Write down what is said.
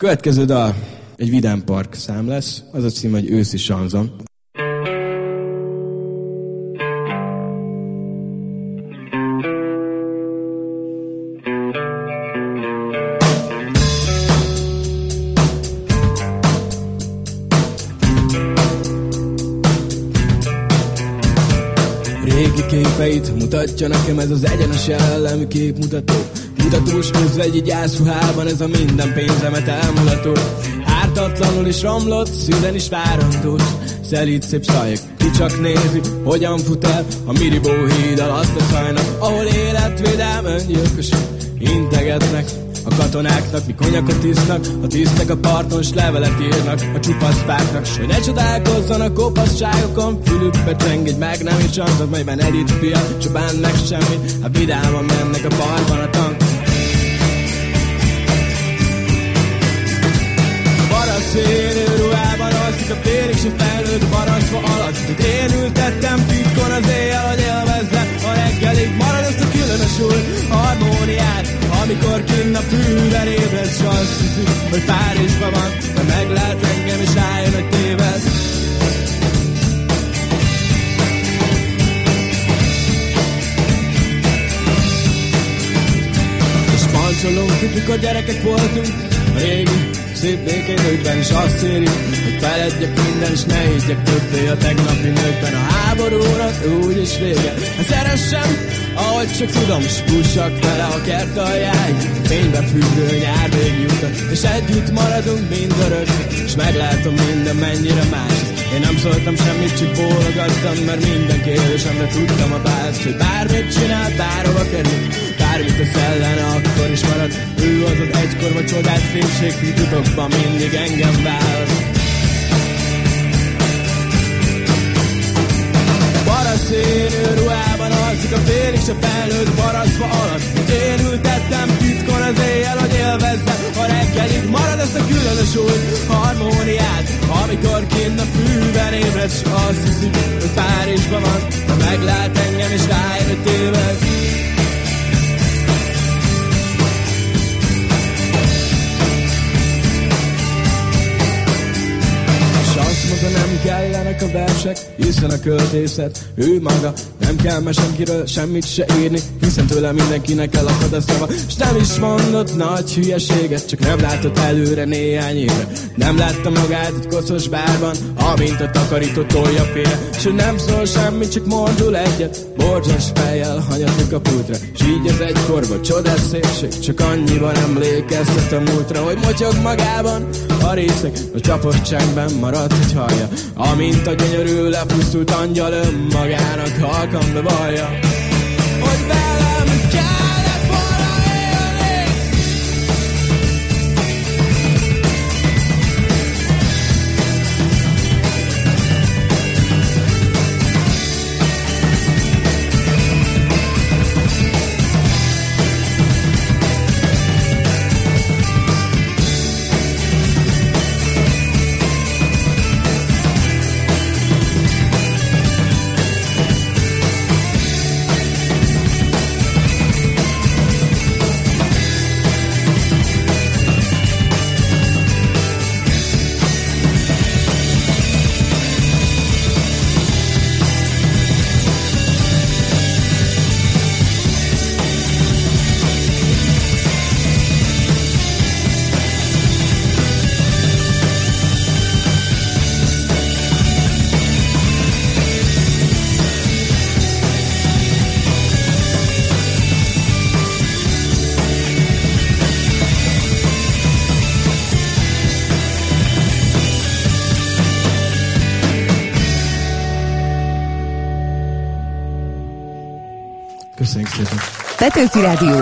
Következő dal. Egy vidám park szám lesz, az a cím, hogy őszi sanzon. Régi képeit mutatja nekem ez az egyenes jelenlemű képmutató Mutatós közvegy gyászruhában ez a minden pénzemet elmulató Ártatlanul is romlott, szűzen is várandós Szelít szép sajek, ki csak nézi, hogyan fut el A Miribó híd alatt a szajnak Ahol életvédelm öngyilkosok integetnek. A katonáknak, mi konyakot isznak, a tisztek a parton, s levelet írnak. A csupasz fáknak, s hogy ne csodálkozzanak kopaszságokon, fülükbe cseng egy meg nem is azok, melyben Edith fia, csupán meg semmi, hát vidáman mennek a parkban a tank. Amikor kinn a fűben ébredsz, s azt hiszi, hogy Párizsban van, de meglát engem, és rájön, hogy téved. És mikor gyerekek voltunk, régi szép békén is azt éri, hogy feledjek minden, és ne higgyek többé a tegnapi nőkben. A háborúnak úgyis vége. Hát szeressem, ahogy csak tudom, s pussak vele a kert aljáig. Fénybe függő nyár utat, és együtt maradunk mind örökre, és meglátom minden mennyire más. Én nem szóltam semmit, csak bólogattam, mert minden kérdésemre tudtam a választ, hogy bármit csinál, bárhova kerül, bármit a ellene, akkor is marad. Ő az az egykorba csodás szépség, titokban mindig engem választ. És a felnőtt baraszva alatt. Én ültettem titkon az éjjel, hogy élvezze a reggelig. Marad ezt a különös új harmóniát, amikor kinn a fűben ébred, s azt hiszi, hogy Párizsban van. Ha meglát engem és rájön, hogy téved. maga nem kellenek a versek, hiszen a költészet ő maga nem kell me senkiről semmit se írni, hiszen tőle mindenkinek elakad a szava, és nem is mondott nagy hülyeséget, csak nem látott előre néhány éve. Nem látta magát egy koszos bárban, amint a takarító tolja félre, és ő nem szól semmit, csak mordul egyet, borzsas fejjel hanyatik a pultra, és így az egykorba csodás szépség, csak annyiban emlékeztet a múltra, hogy motyog magában a részek, a csapos csendben maradt egy hallja, amint a gyönyörű lepusztult angyal önmagának halkan bevallja, hogy Köszönjük szépen. Petőfi Rádió